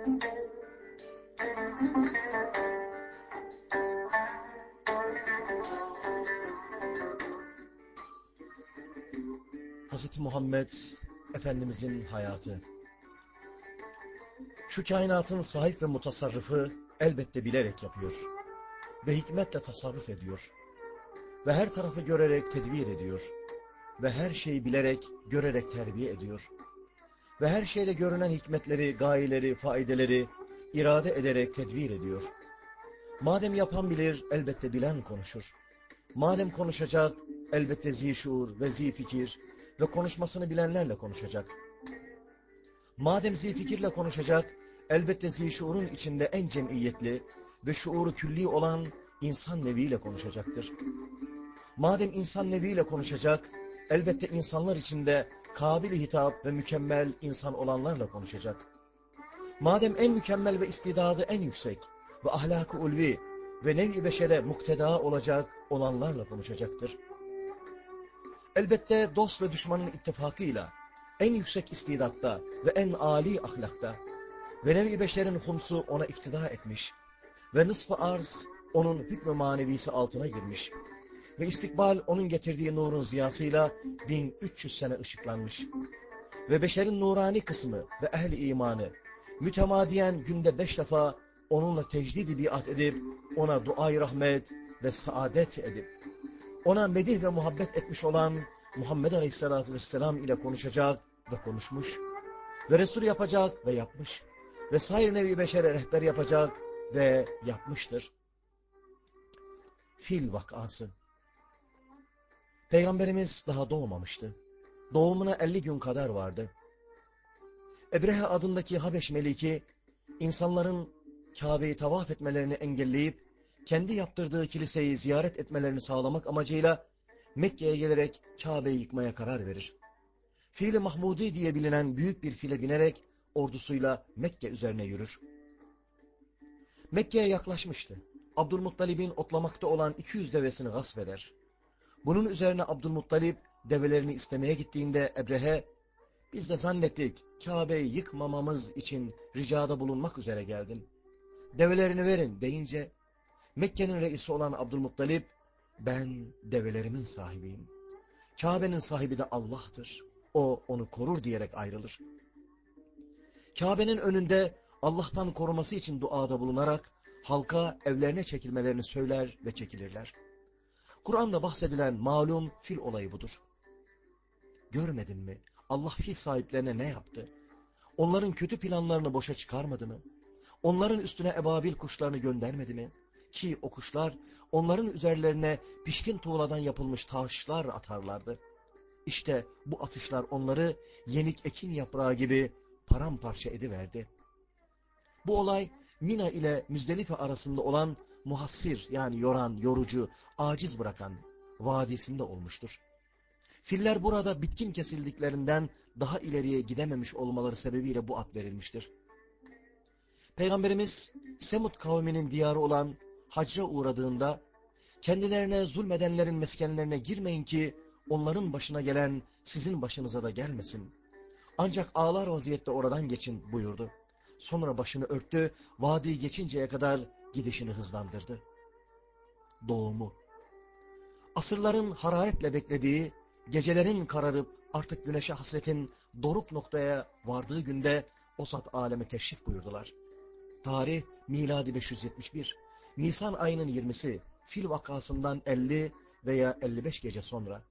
Hz. Muhammed Efendimizin hayatı. Şu kainatın sahip ve mutasarrıfı elbette bilerek yapıyor. Ve hikmetle tasarruf ediyor. Ve her tarafı görerek tedbir ediyor. Ve her şeyi bilerek, görerek terbiye ediyor. Ve her şeyle görünen hikmetleri, gayeleri, faideleri irade ederek tedbir ediyor. Madem yapan bilir, elbette bilen konuşur. Madem konuşacak, elbette zişur ve zifikir ve konuşmasını bilenlerle konuşacak. Madem zifikirle konuşacak, elbette zişurun içinde en cemiyetli ve şuuru külli olan insan neviyle konuşacaktır. Madem insan neviyle konuşacak, elbette insanlar içinde kabil hitap ve mükemmel insan olanlarla konuşacak. Madem en mükemmel ve istidadı en yüksek ve ahlakı ulvi ve nevi beşere mukteda olacak olanlarla konuşacaktır. Elbette dost ve düşmanın ittifakıyla en yüksek istidatta ve en âli ahlakta ve nevi beşerin humsu ona iktida etmiş ve nısf-ı arz onun hükmü manevisi altına girmiş ve istikbal onun getirdiği nurun ziyasıyla 1300 sene ışıklanmış ve beşerin nurani kısmı ve ehli imanı mütemadiyen günde beş defa onunla tecdid biat edip ona duay rahmet ve saadet edip ona medih ve muhabbet etmiş olan Muhammed Aleyhisselatü Vesselam ile konuşacak ve konuşmuş ve Resul yapacak ve yapmış ve sair nevi beşere rehber yapacak ve yapmıştır. Fil vakası Peygamberimiz daha doğmamıştı. Doğumuna 50 gün kadar vardı. Ebrehe adındaki Habeş Meliki, insanların Kabe'yi tavaf etmelerini engelleyip, kendi yaptırdığı kiliseyi ziyaret etmelerini sağlamak amacıyla Mekke'ye gelerek Kabe'yi yıkmaya karar verir. Fiil-i Mahmudi diye bilinen büyük bir file binerek ordusuyla Mekke üzerine yürür. Mekke'ye yaklaşmıştı. Abdülmuttalib'in otlamakta olan 200 devesini gasp eder. Bunun üzerine Abdülmuttalib develerini istemeye gittiğinde Ebrehe, biz de zannettik Kabe'yi yıkmamamız için ricada bulunmak üzere geldin. Develerini verin deyince Mekke'nin reisi olan Abdülmuttalib, ben develerimin sahibiyim. Kabe'nin sahibi de Allah'tır. O onu korur diyerek ayrılır. Kabe'nin önünde Allah'tan koruması için duada bulunarak halka evlerine çekilmelerini söyler ve çekilirler. Kur'an'da bahsedilen malum fil olayı budur. Görmedin mi? Allah fil sahiplerine ne yaptı? Onların kötü planlarını boşa çıkarmadı mı? Onların üstüne ebabil kuşlarını göndermedi mi? Ki o kuşlar onların üzerlerine pişkin tuğladan yapılmış taşlar atarlardı. İşte bu atışlar onları yenik ekin yaprağı gibi paramparça ediverdi. Bu olay Mina ile Müzdelife arasında olan muhassir yani yoran, yorucu, aciz bırakan vadisinde olmuştur. Filler burada bitkin kesildiklerinden daha ileriye gidememiş olmaları sebebiyle bu ad verilmiştir. Peygamberimiz Semud kavminin diyarı olan hacra uğradığında kendilerine zulmedenlerin meskenlerine girmeyin ki onların başına gelen sizin başınıza da gelmesin. Ancak ağlar vaziyette oradan geçin buyurdu. Sonra başını örttü, vadiyi geçinceye kadar gidişini hızlandırdı. Doğumu Asırların hararetle beklediği, gecelerin kararıp artık güneşe hasretin doruk noktaya vardığı günde o sat aleme teşrif buyurdular. Tarih miladi 571. Nisan ayının 20'si fil vakasından 50 veya 55 gece sonra.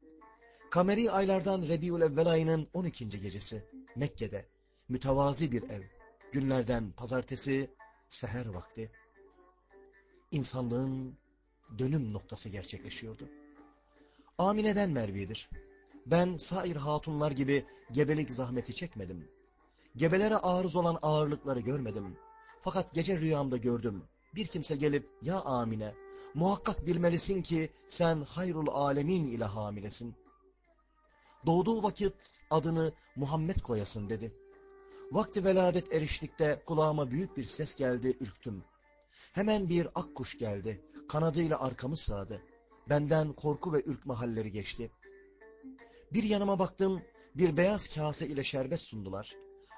Kameri aylardan Rebiül Evvel ayının 12. gecesi Mekke'de mütevazi bir ev. Günlerden pazartesi seher vakti. İnsanlığın dönüm noktası gerçekleşiyordu. Amine'den Mervi'dir. Ben sair hatunlar gibi gebelik zahmeti çekmedim. Gebelere arız olan ağırlıkları görmedim. Fakat gece rüyamda gördüm. Bir kimse gelip ya Amine muhakkak bilmelisin ki sen hayrul alemin ile hamilesin. Doğduğu vakit adını Muhammed koyasın dedi. Vakti veladet eriştikte kulağıma büyük bir ses geldi, ürktüm. Hemen bir akkuş geldi, kanadıyla arkamı sığadı. Benden korku ve ürkme halleri geçti. Bir yanıma baktım, bir beyaz kase ile şerbet sundular.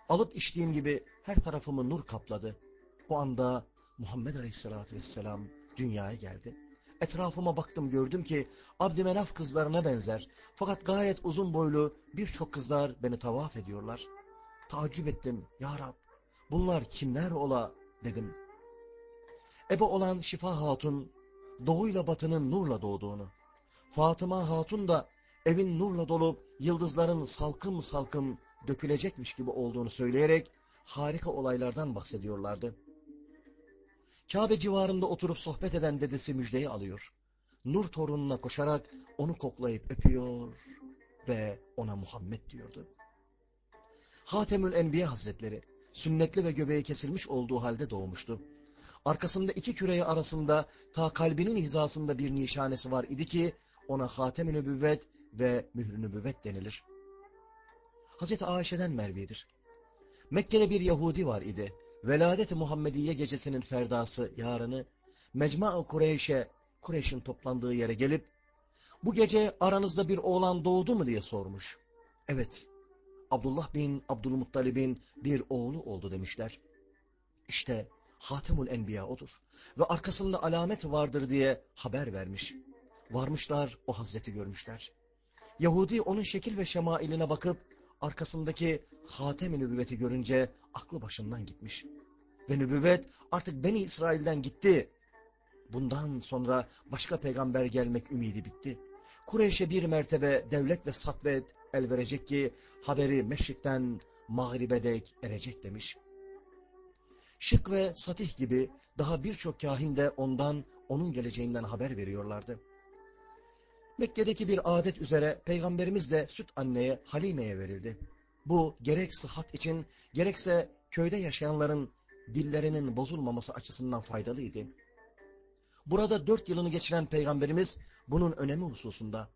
Alıp içtiğim gibi her tarafımı nur kapladı. O anda Muhammed Aleyhisselatü Vesselam dünyaya geldi. Etrafıma baktım gördüm ki Abdümenaf kızlarına benzer. Fakat gayet uzun boylu birçok kızlar beni tavaf ediyorlar. Tacip ettim. Ya Rab bunlar kimler ola dedim. Ebe olan Şifa Hatun doğuyla batının nurla doğduğunu. Fatıma Hatun da evin nurla dolup yıldızların salkım salkım dökülecekmiş gibi olduğunu söyleyerek harika olaylardan bahsediyorlardı. Kabe civarında oturup sohbet eden dedesi müjdeyi alıyor. Nur torununa koşarak onu koklayıp öpüyor ve ona Muhammed diyordu. Hatemül Enbiya Hazretleri sünnetli ve göbeği kesilmiş olduğu halde doğmuştu. Arkasında iki küreği arasında ta kalbinin hizasında bir nişanesi var idi ki ona Hatem-i Nübüvvet ve Mührü Nübüvvet denilir. Hazreti Ayşe'den Mervi'dir. Mekke'de bir Yahudi var idi. Veladet-i Muhammediye gecesinin ferdası yarını Mecma-ı Kureyş'e, Kureyş'in toplandığı yere gelip bu gece aranızda bir oğlan doğdu mu diye sormuş. Evet, Abdullah bin Abdülmuttalib'in bir oğlu oldu demişler. İşte Hatemul Enbiya odur ve arkasında alamet vardır diye haber vermiş. Varmışlar o Hazreti görmüşler. Yahudi onun şekil ve şemailine bakıp arkasındaki hatem-i nübüvveti görünce aklı başından gitmiş. Ve nübüvvet artık Beni İsrail'den gitti. Bundan sonra başka peygamber gelmek ümidi bitti. Kureyş'e bir mertebe devlet ve satvet el verecek ki haberi meşrikten mağribe dek erecek demiş. Şık ve Satih gibi daha birçok kahin de ondan, onun geleceğinden haber veriyorlardı. Mekke'deki bir adet üzere peygamberimiz de süt anneye Halime'ye verildi. Bu gerek sıhhat için gerekse köyde yaşayanların dillerinin bozulmaması açısından faydalıydı. Burada dört yılını geçiren peygamberimiz bunun önemi hususunda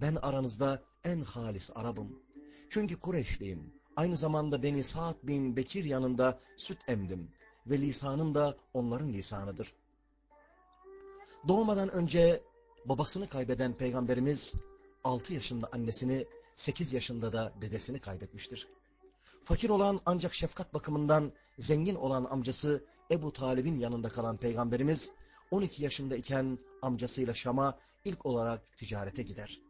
ben aranızda en halis Arabım. Çünkü Kureyşliyim. Aynı zamanda beni Sa'd bin Bekir yanında süt emdim ve lisanım da onların lisanıdır. Doğmadan önce babasını kaybeden peygamberimiz 6 yaşında annesini, 8 yaşında da dedesini kaybetmiştir. Fakir olan ancak şefkat bakımından zengin olan amcası Ebu Talib'in yanında kalan peygamberimiz 12 yaşında iken amcasıyla Şam'a ilk olarak ticarete gider.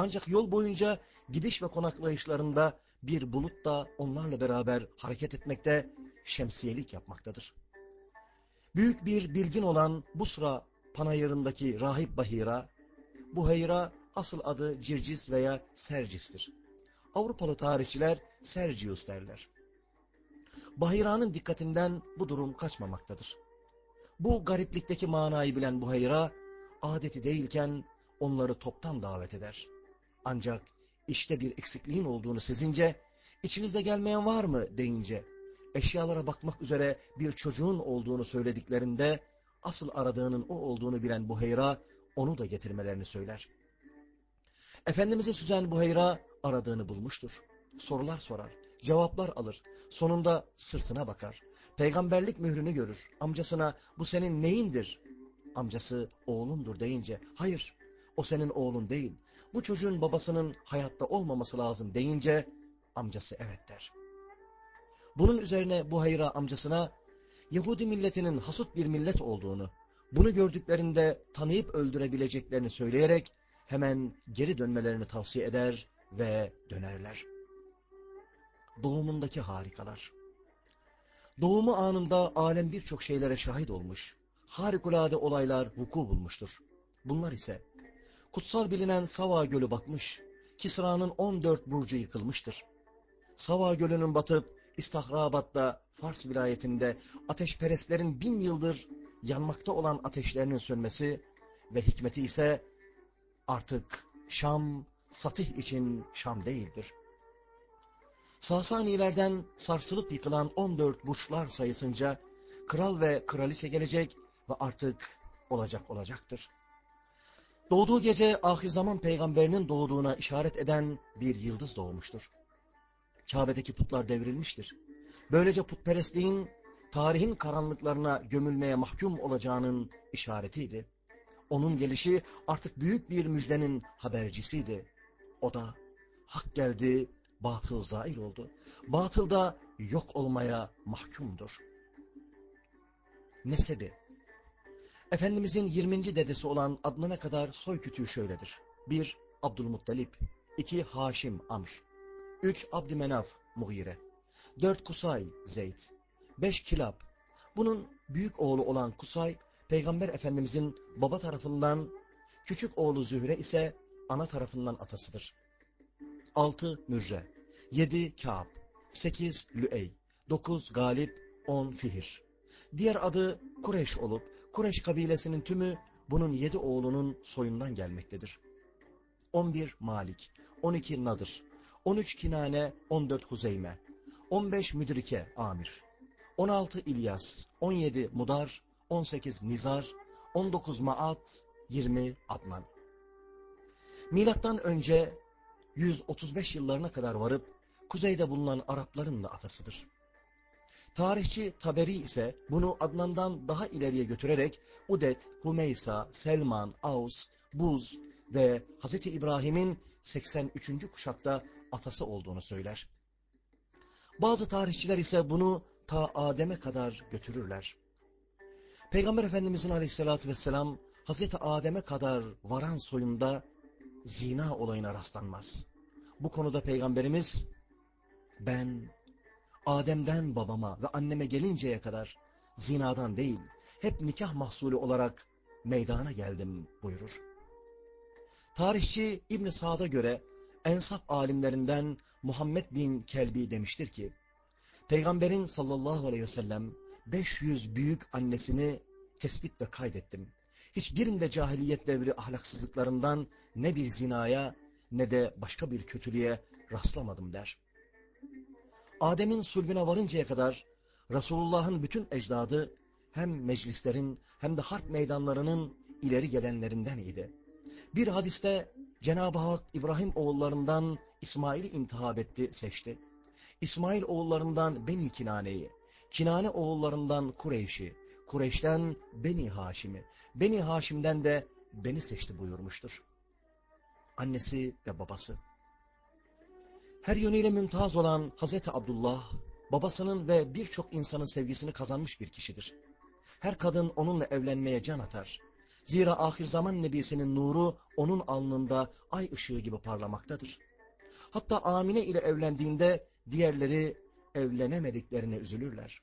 Ancak yol boyunca gidiş ve konaklayışlarında bir bulut da onlarla beraber hareket etmekte, şemsiyelik yapmaktadır. Büyük bir bilgin olan Busra panayırındaki rahip Bahira, Buhayra asıl adı Circis veya Sercis'tir. Avrupalı tarihçiler Sergius derler. Bahira'nın dikkatinden bu durum kaçmamaktadır. Bu gariplikteki manayı bilen Buhayra, adeti değilken onları toptan davet eder. Ancak işte bir eksikliğin olduğunu sezince, içinizde gelmeyen var mı deyince, eşyalara bakmak üzere bir çocuğun olduğunu söylediklerinde, asıl aradığının o olduğunu bilen Buhayra, onu da getirmelerini söyler. Efendimiz'e süzen Buhayra aradığını bulmuştur. Sorular sorar, cevaplar alır. Sonunda sırtına bakar. Peygamberlik mührünü görür. Amcasına bu senin neyindir? Amcası oğlumdur deyince hayır o senin oğlun değil. Bu çocuğun babasının hayatta olmaması lazım deyince amcası evet der. Bunun üzerine Buhayra amcasına Yahudi milletinin hasut bir millet olduğunu, bunu gördüklerinde tanıyıp öldürebileceklerini söyleyerek hemen geri dönmelerini tavsiye eder ve dönerler. Doğumundaki harikalar Doğumu anında alem birçok şeylere şahit olmuş, harikulade olaylar vuku bulmuştur. Bunlar ise, kutsal bilinen Sava Gölü batmış, Kisra'nın 14 burcu yıkılmıştır. Sava Gölü'nün batıp İstahrabat'ta Fars vilayetinde ateşperestlerin bin yıldır yanmakta olan ateşlerinin sönmesi ve hikmeti ise artık Şam, Satih için Şam değildir. Sasanilerden sarsılıp yıkılan 14 burçlar sayısınca kral ve kraliçe gelecek ve artık olacak olacaktır. Doğduğu gece ahir zaman peygamberinin doğduğuna işaret eden bir yıldız doğmuştur. Kabe'deki putlar devrilmiştir. Böylece putperestliğin tarihin karanlıklarına gömülmeye mahkum olacağının işaretiydi. Onun gelişi artık büyük bir müjdenin habercisiydi. O da hak geldi, batıl zail oldu. Batıl da yok olmaya mahkumdur. Nesebi Efendimizin 20. dedesi olan Adnan'a kadar soy kütüğü şöyledir. 1. Abdülmuttalip 2. Haşim Amr 3. Abdümenaf Mughire 4. Kusay Zeyd 5. Kilab Bunun büyük oğlu olan Kusay, Peygamber Efendimizin baba tarafından, küçük oğlu Zühre ise ana tarafından atasıdır. 6. Mürre 7. Ka'b 8. Lüey 9. Galip 10. Fihir Diğer adı Kureş olup, Kureş kabilesinin tümü bunun yedi oğlunun soyundan gelmektedir. 11 Malik, 12 Nadır, 13 Kinane, 14 Huzeyme, 15 Müdrike Amir, 16 İlyas, 17 Mudar, 18 Nizar, 19 Maat, 20 Adnan. Milattan önce 135 yıllarına kadar varıp kuzeyde bulunan Arapların da atasıdır. Tarihçi Taberi ise bunu Adnan'dan daha ileriye götürerek Udet, Humeysa, Selman, Aus, Buz ve Hz. İbrahim'in 83. kuşakta atası olduğunu söyler. Bazı tarihçiler ise bunu ta Adem'e kadar götürürler. Peygamber Efendimizin aleyhissalatü vesselam Hazreti Adem'e kadar varan soyunda zina olayına rastlanmaz. Bu konuda Peygamberimiz ben Adem'den babama ve anneme gelinceye kadar zinadan değil, hep nikah mahsulü olarak meydana geldim buyurur. Tarihçi İbn Sa'd'a göre ensaf alimlerinden Muhammed bin Kelbi demiştir ki, Peygamberin sallallahu aleyhi ve sellem 500 büyük annesini tespit ve kaydettim. Hiçbirinde cahiliyet devri ahlaksızlıklarından ne bir zinaya ne de başka bir kötülüğe rastlamadım der. Adem'in sulbüne varıncaya kadar Resulullah'ın bütün ecdadı hem meclislerin hem de harp meydanlarının ileri gelenlerinden idi. Bir hadiste Cenab-ı Hak İbrahim oğullarından İsmail'i intihab etti, seçti. İsmail oğullarından Beni Kinane'yi, Kinane oğullarından Kureyş'i, Kureyş'ten Beni Haşim'i, Beni Haşim'den de beni seçti buyurmuştur. Annesi ve babası. Her yönüyle mümtaz olan Hazreti Abdullah, babasının ve birçok insanın sevgisini kazanmış bir kişidir. Her kadın onunla evlenmeye can atar. Zira ahir zaman nebisinin nuru onun alnında ay ışığı gibi parlamaktadır. Hatta Amine ile evlendiğinde diğerleri evlenemediklerine üzülürler.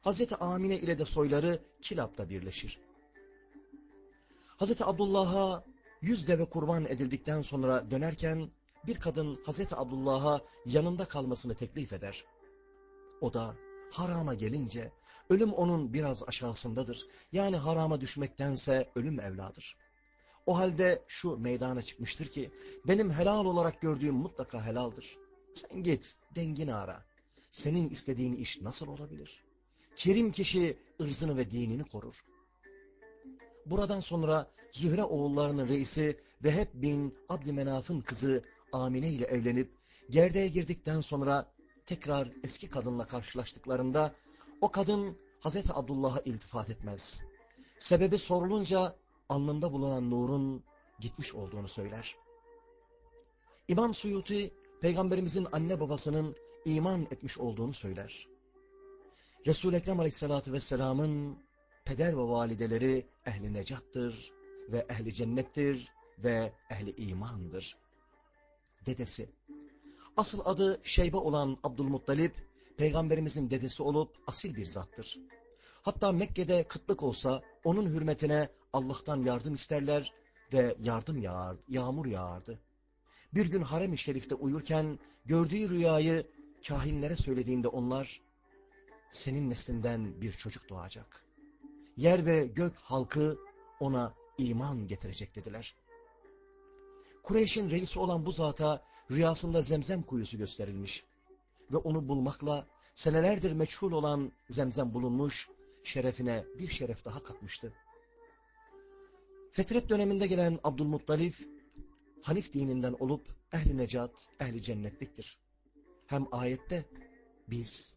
Hazreti Amine ile de soyları Kilab'da birleşir. Hazreti Abdullah'a yüz deve kurban edildikten sonra dönerken bir kadın Hazreti Abdullah'a yanında kalmasını teklif eder. O da harama gelince ölüm onun biraz aşağısındadır. Yani harama düşmektense ölüm evladır. O halde şu meydana çıkmıştır ki benim helal olarak gördüğüm mutlaka helaldir. Sen git dengini ara. Senin istediğin iş nasıl olabilir? Kerim kişi ırzını ve dinini korur. Buradan sonra Zühre oğullarının reisi Veheb bin Abdümenaf'ın kızı Amine ile evlenip gerdeğe girdikten sonra tekrar eski kadınla karşılaştıklarında o kadın Hazreti Abdullah'a iltifat etmez. Sebebi sorulunca alnında bulunan nurun gitmiş olduğunu söyler. İmam Suyuti peygamberimizin anne babasının iman etmiş olduğunu söyler. Resul-i Ekrem aleyhissalatü vesselamın peder ve valideleri ehli necattır ve ehli cennettir ve ehli imandır dedesi. Asıl adı Şeybe olan Abdülmuttalip, peygamberimizin dedesi olup asil bir zattır. Hatta Mekke'de kıtlık olsa onun hürmetine Allah'tan yardım isterler ve yardım yağar, yağmur yağardı. Bir gün harem-i şerifte uyurken gördüğü rüyayı kahinlere söylediğinde onlar, senin neslinden bir çocuk doğacak. Yer ve gök halkı ona iman getirecek dediler. Kureyş'in reisi olan bu zata rüyasında zemzem kuyusu gösterilmiş ve onu bulmakla senelerdir meçhul olan zemzem bulunmuş, şerefine bir şeref daha katmıştı. Fetret döneminde gelen Abdülmuttalif, Hanif dininden olup ehli necat, ehli cennetliktir. Hem ayette biz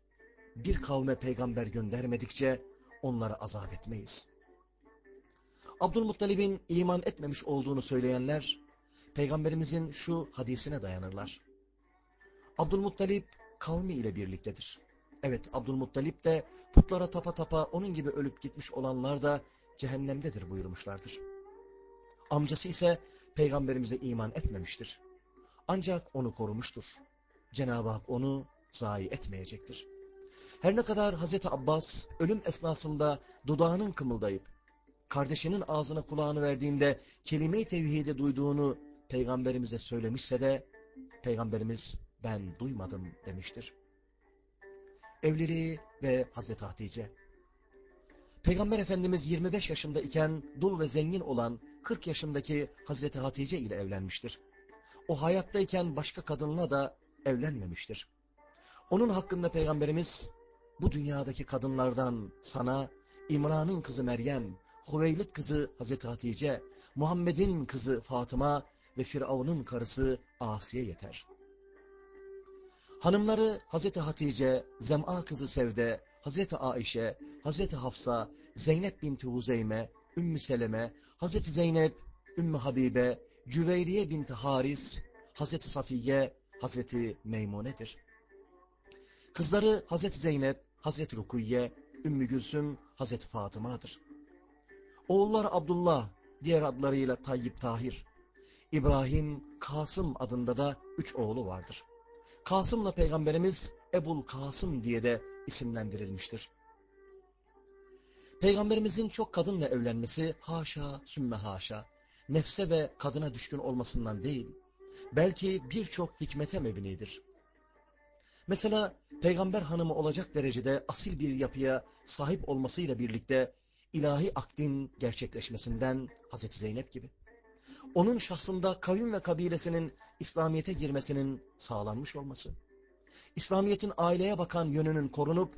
bir kavme peygamber göndermedikçe onları azap etmeyiz. Abdülmuttalib'in iman etmemiş olduğunu söyleyenler, Peygamberimizin şu hadisine dayanırlar. Abdülmuttalip kavmi ile birliktedir. Evet Abdülmuttalip de putlara tapa tapa onun gibi ölüp gitmiş olanlar da cehennemdedir buyurmuşlardır. Amcası ise peygamberimize iman etmemiştir. Ancak onu korumuştur. Cenab-ı Hak onu zayi etmeyecektir. Her ne kadar Hazreti Abbas ölüm esnasında dudağının kımıldayıp kardeşinin ağzına kulağını verdiğinde kelime-i tevhidi duyduğunu peygamberimize söylemişse de peygamberimiz ben duymadım demiştir. Evliliği ve Hazreti Hatice Peygamber Efendimiz 25 yaşında iken dul ve zengin olan 40 yaşındaki Hazreti Hatice ile evlenmiştir. O hayattayken başka kadınla da evlenmemiştir. Onun hakkında Peygamberimiz bu dünyadaki kadınlardan sana İmran'ın kızı Meryem, Hüveylit kızı Hazreti Hatice, Muhammed'in kızı Fatıma ve Firavun'un karısı Asiye yeter. Hanımları Hazreti Hatice, Zem'a kızı Sevde, Hazreti Aişe, Hazreti Hafsa, Zeynep binti Huzeyme, Ümmü Seleme, Hazreti Zeynep, Ümmü Habibe, Cüveyriye binti Haris, Hazreti Safiye, Hazreti Meymune'dir. Kızları Hazreti Zeynep, Hazreti Rukiye, Ümmü Gülsüm, Hazreti Fatıma'dır. Oğullar Abdullah, diğer adlarıyla Tayyip Tahir, İbrahim, Kasım adında da üç oğlu vardır. Kasım'la Peygamberimiz Ebul Kasım diye de isimlendirilmiştir. Peygamberimizin çok kadınla evlenmesi haşa sümme haşa, nefse ve kadına düşkün olmasından değil, belki birçok hikmete mebnidir. Mesela peygamber hanımı olacak derecede asil bir yapıya sahip olmasıyla birlikte ilahi akdin gerçekleşmesinden Hazreti Zeynep gibi. Onun şahsında kavim ve kabilesinin İslamiyet'e girmesinin sağlanmış olması. İslamiyet'in aileye bakan yönünün korunup,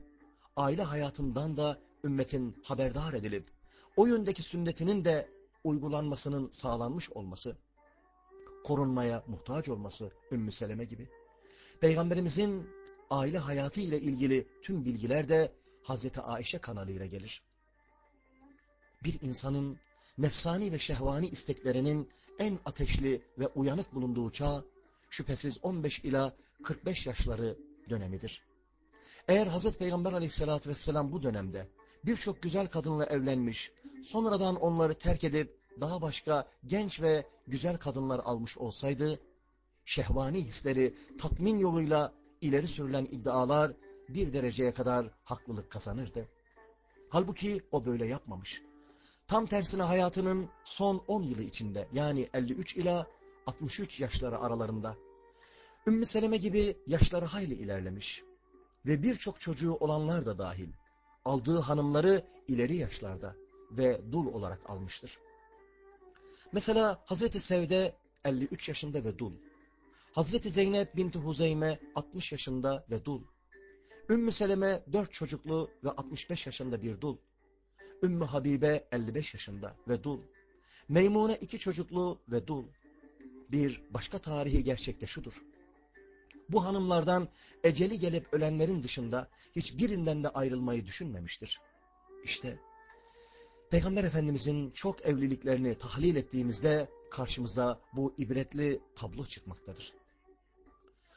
aile hayatından da ümmetin haberdar edilip, o yöndeki sünnetinin de uygulanmasının sağlanmış olması, korunmaya muhtaç olması Ümmü Seleme gibi. Peygamberimizin aile hayatı ile ilgili tüm bilgiler de Hazreti Ayşe kanalıyla gelir. Bir insanın nefsani ve şehvani isteklerinin en ateşli ve uyanık bulunduğu çağ, şüphesiz 15 ila 45 yaşları dönemidir. Eğer Hazreti Peygamber aleyhissalatü vesselam bu dönemde birçok güzel kadınla evlenmiş, sonradan onları terk edip daha başka genç ve güzel kadınlar almış olsaydı, şehvani hisleri tatmin yoluyla ileri sürülen iddialar bir dereceye kadar haklılık kazanırdı. Halbuki o böyle yapmamış. Tam tersine hayatının son 10 yılı içinde yani 53 ila 63 yaşları aralarında Ümmü Seleme gibi yaşları hayli ilerlemiş ve birçok çocuğu olanlar da dahil aldığı hanımları ileri yaşlarda ve dul olarak almıştır. Mesela Hazreti Sevde 53 yaşında ve dul. Hazreti Zeynep binti Huzeyme 60 yaşında ve dul. Ümmü Seleme 4 çocuklu ve 65 yaşında bir dul. Ümmü Habibe 55 yaşında ve dul. Meymune 2 çocuklu ve dul. Bir başka tarihi gerçek de şudur. Bu hanımlardan eceli gelip ölenlerin dışında hiçbirinden de ayrılmayı düşünmemiştir. İşte Peygamber Efendimizin çok evliliklerini tahlil ettiğimizde karşımıza bu ibretli tablo çıkmaktadır.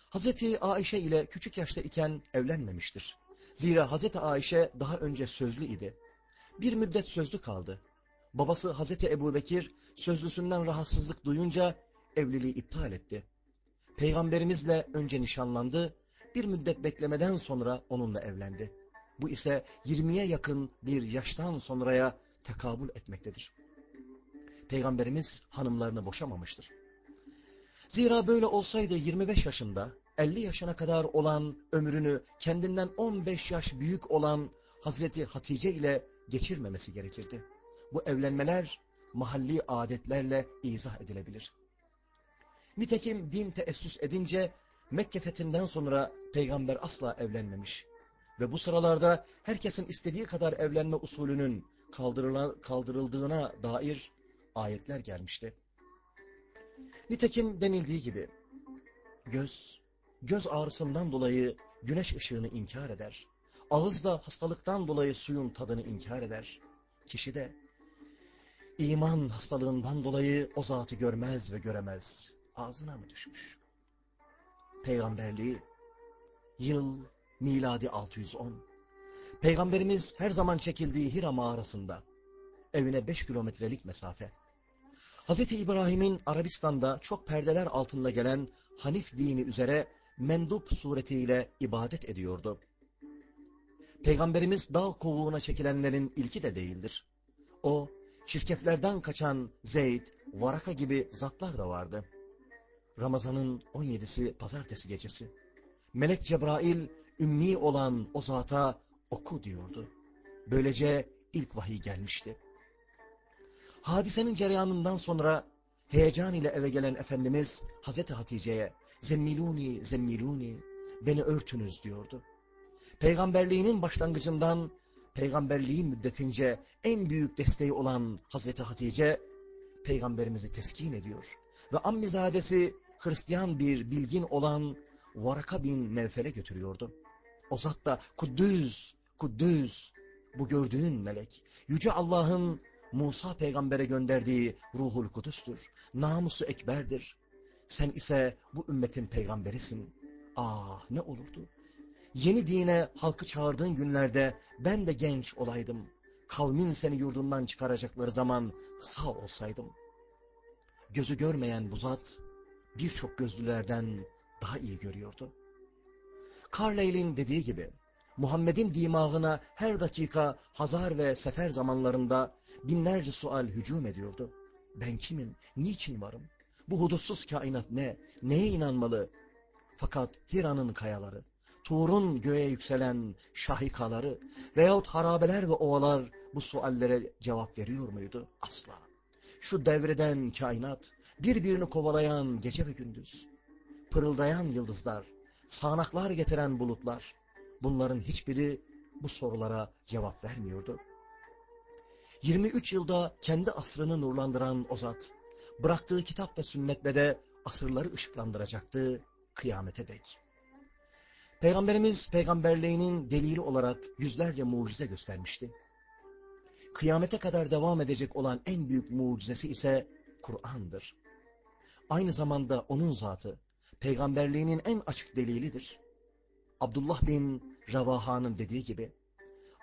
Hazreti Aişe ile küçük yaşta iken evlenmemiştir. Zira Hazreti Aişe daha önce sözlü idi. Bir müddet sözlü kaldı. Babası Hazreti Ebubekir sözlüsünden rahatsızlık duyunca evliliği iptal etti. Peygamberimizle önce nişanlandı, bir müddet beklemeden sonra onunla evlendi. Bu ise 20'ye yakın bir yaştan sonraya tekabül etmektedir. Peygamberimiz hanımlarını boşamamıştır. Zira böyle olsaydı 25 yaşında 50 yaşına kadar olan ömrünü kendinden 15 yaş büyük olan Hazreti Hatice ile geçirmemesi gerekirdi. Bu evlenmeler mahalli adetlerle izah edilebilir. Nitekim din teessüs edince Mekke fethinden sonra peygamber asla evlenmemiş. Ve bu sıralarda herkesin istediği kadar evlenme usulünün kaldırıldığına dair ayetler gelmişti. Nitekim denildiği gibi göz, göz ağrısından dolayı güneş ışığını inkar eder. Ağız da hastalıktan dolayı suyun tadını inkar eder. Kişi de iman hastalığından dolayı o zatı görmez ve göremez. Ağzına mı düşmüş? peygamberliği. Yıl miladi 610. Peygamberimiz her zaman çekildiği Hira mağarasında. Evine 5 kilometrelik mesafe. Hz. İbrahim'in Arabistan'da çok perdeler altında gelen Hanif dini üzere mendup suretiyle ibadet ediyordu. Peygamberimiz dağ kovuğuna çekilenlerin ilki de değildir. O, çirkeflerden kaçan Zeyd, Varaka gibi zatlar da vardı. Ramazan'ın 17'si pazartesi gecesi. Melek Cebrail, ümmi olan o zata oku diyordu. Böylece ilk vahiy gelmişti. Hadisenin cereyanından sonra heyecan ile eve gelen Efendimiz Hazreti Hatice'ye zemmiluni zemmiluni beni örtünüz diyordu. Peygamberliğinin başlangıcından peygamberliği müddetince en büyük desteği olan Hazreti Hatice peygamberimizi teskin ediyor. Ve ammizadesi Hristiyan bir bilgin olan Varaka bin Nevfel'e götürüyordu. O zat da Kuddüs, Kuddüs, bu gördüğün melek, Yüce Allah'ın Musa peygambere gönderdiği ruhul kudüstür, namusu ekberdir. Sen ise bu ümmetin peygamberisin. Ah ne olurdu. Yeni dine halkı çağırdığın günlerde ben de genç olaydım. Kavmin seni yurdundan çıkaracakları zaman sağ olsaydım. Gözü görmeyen bu zat birçok gözlülerden daha iyi görüyordu. Carlyle'in dediği gibi Muhammed'in dimağına her dakika hazar ve sefer zamanlarında binlerce sual hücum ediyordu. Ben kimim? Niçin varım? Bu hudutsuz kainat ne? Neye inanmalı? Fakat Hira'nın kayaları, Tur'un göğe yükselen şahikaları veyahut harabeler ve ovalar bu suallere cevap veriyor muydu? Asla. Şu devreden kainat, birbirini kovalayan gece ve gündüz, pırıldayan yıldızlar, sağanaklar getiren bulutlar, bunların hiçbiri bu sorulara cevap vermiyordu. 23 yılda kendi asrını nurlandıran o zat, bıraktığı kitap ve sünnetle de asırları ışıklandıracaktı kıyamete dek. Peygamberimiz peygamberliğinin delili olarak yüzlerce mucize göstermişti. Kıyamete kadar devam edecek olan en büyük mucizesi ise Kur'an'dır. Aynı zamanda onun zatı, peygamberliğinin en açık delilidir. Abdullah bin Ravaha'nın dediği gibi,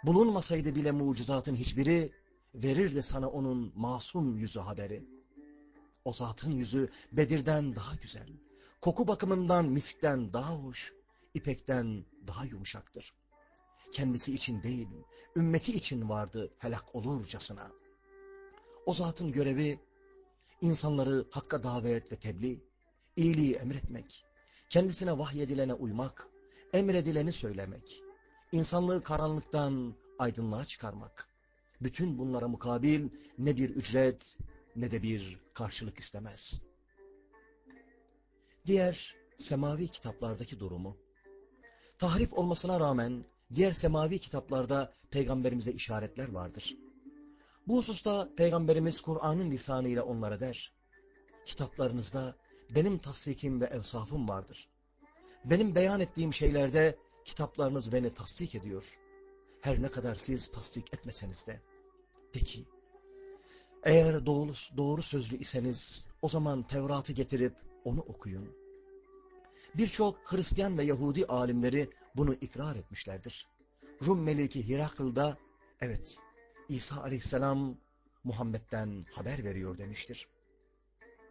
bulunmasaydı bile mucizatın hiçbiri, verirdi sana onun masum yüzü haberi. O zatın yüzü Bedir'den daha güzel, koku bakımından miskten daha hoş, ipekten daha yumuşaktır. Kendisi için değil, ümmeti için vardı helak olurcasına. O zatın görevi, insanları hakka davet ve tebliğ, iyiliği emretmek, kendisine vahyedilene uymak, emredileni söylemek, insanlığı karanlıktan aydınlığa çıkarmak. Bütün bunlara mukabil ne bir ücret ne de bir karşılık istemez. Diğer semavi kitaplardaki durumu, tahrif olmasına rağmen diğer semavi kitaplarda peygamberimize işaretler vardır. Bu hususta peygamberimiz Kur'an'ın lisanıyla onlara der. Kitaplarınızda benim tasdikim ve evsafım vardır. Benim beyan ettiğim şeylerde kitaplarınız beni tasdik ediyor. Her ne kadar siz tasdik etmeseniz de. De ki, eğer doğru, doğru sözlü iseniz o zaman Tevrat'ı getirip onu okuyun. Birçok Hristiyan ve Yahudi alimleri bunu ikrar etmişlerdir. Rum meleki Hirakl da evet İsa aleyhisselam Muhammed'den haber veriyor demiştir.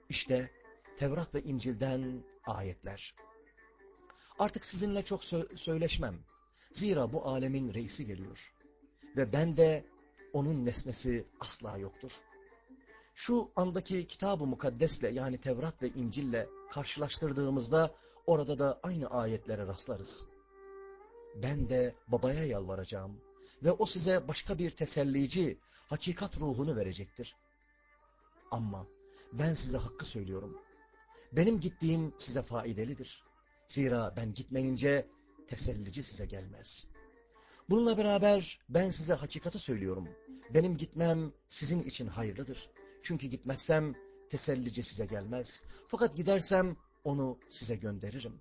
İşte Tevrat ve İncil'den ayetler. Artık sizinle çok sö söyleşmem. Zira bu alemin reisi geliyor. Ve ben de onun nesnesi asla yoktur. Şu andaki kitab-ı mukaddesle yani Tevrat ve İncil'le karşılaştırdığımızda orada da aynı ayetlere rastlarız. Ben de babaya yalvaracağım ve o size başka bir tesellici, hakikat ruhunu verecektir. Ama ben size hakkı söylüyorum. Benim gittiğim size faidelidir. Zira ben gitmeyince tesellici size gelmez. Bununla beraber ben size hakikati söylüyorum. Benim gitmem sizin için hayırlıdır. Çünkü gitmezsem tesellici size gelmez. Fakat gidersem onu size gönderirim.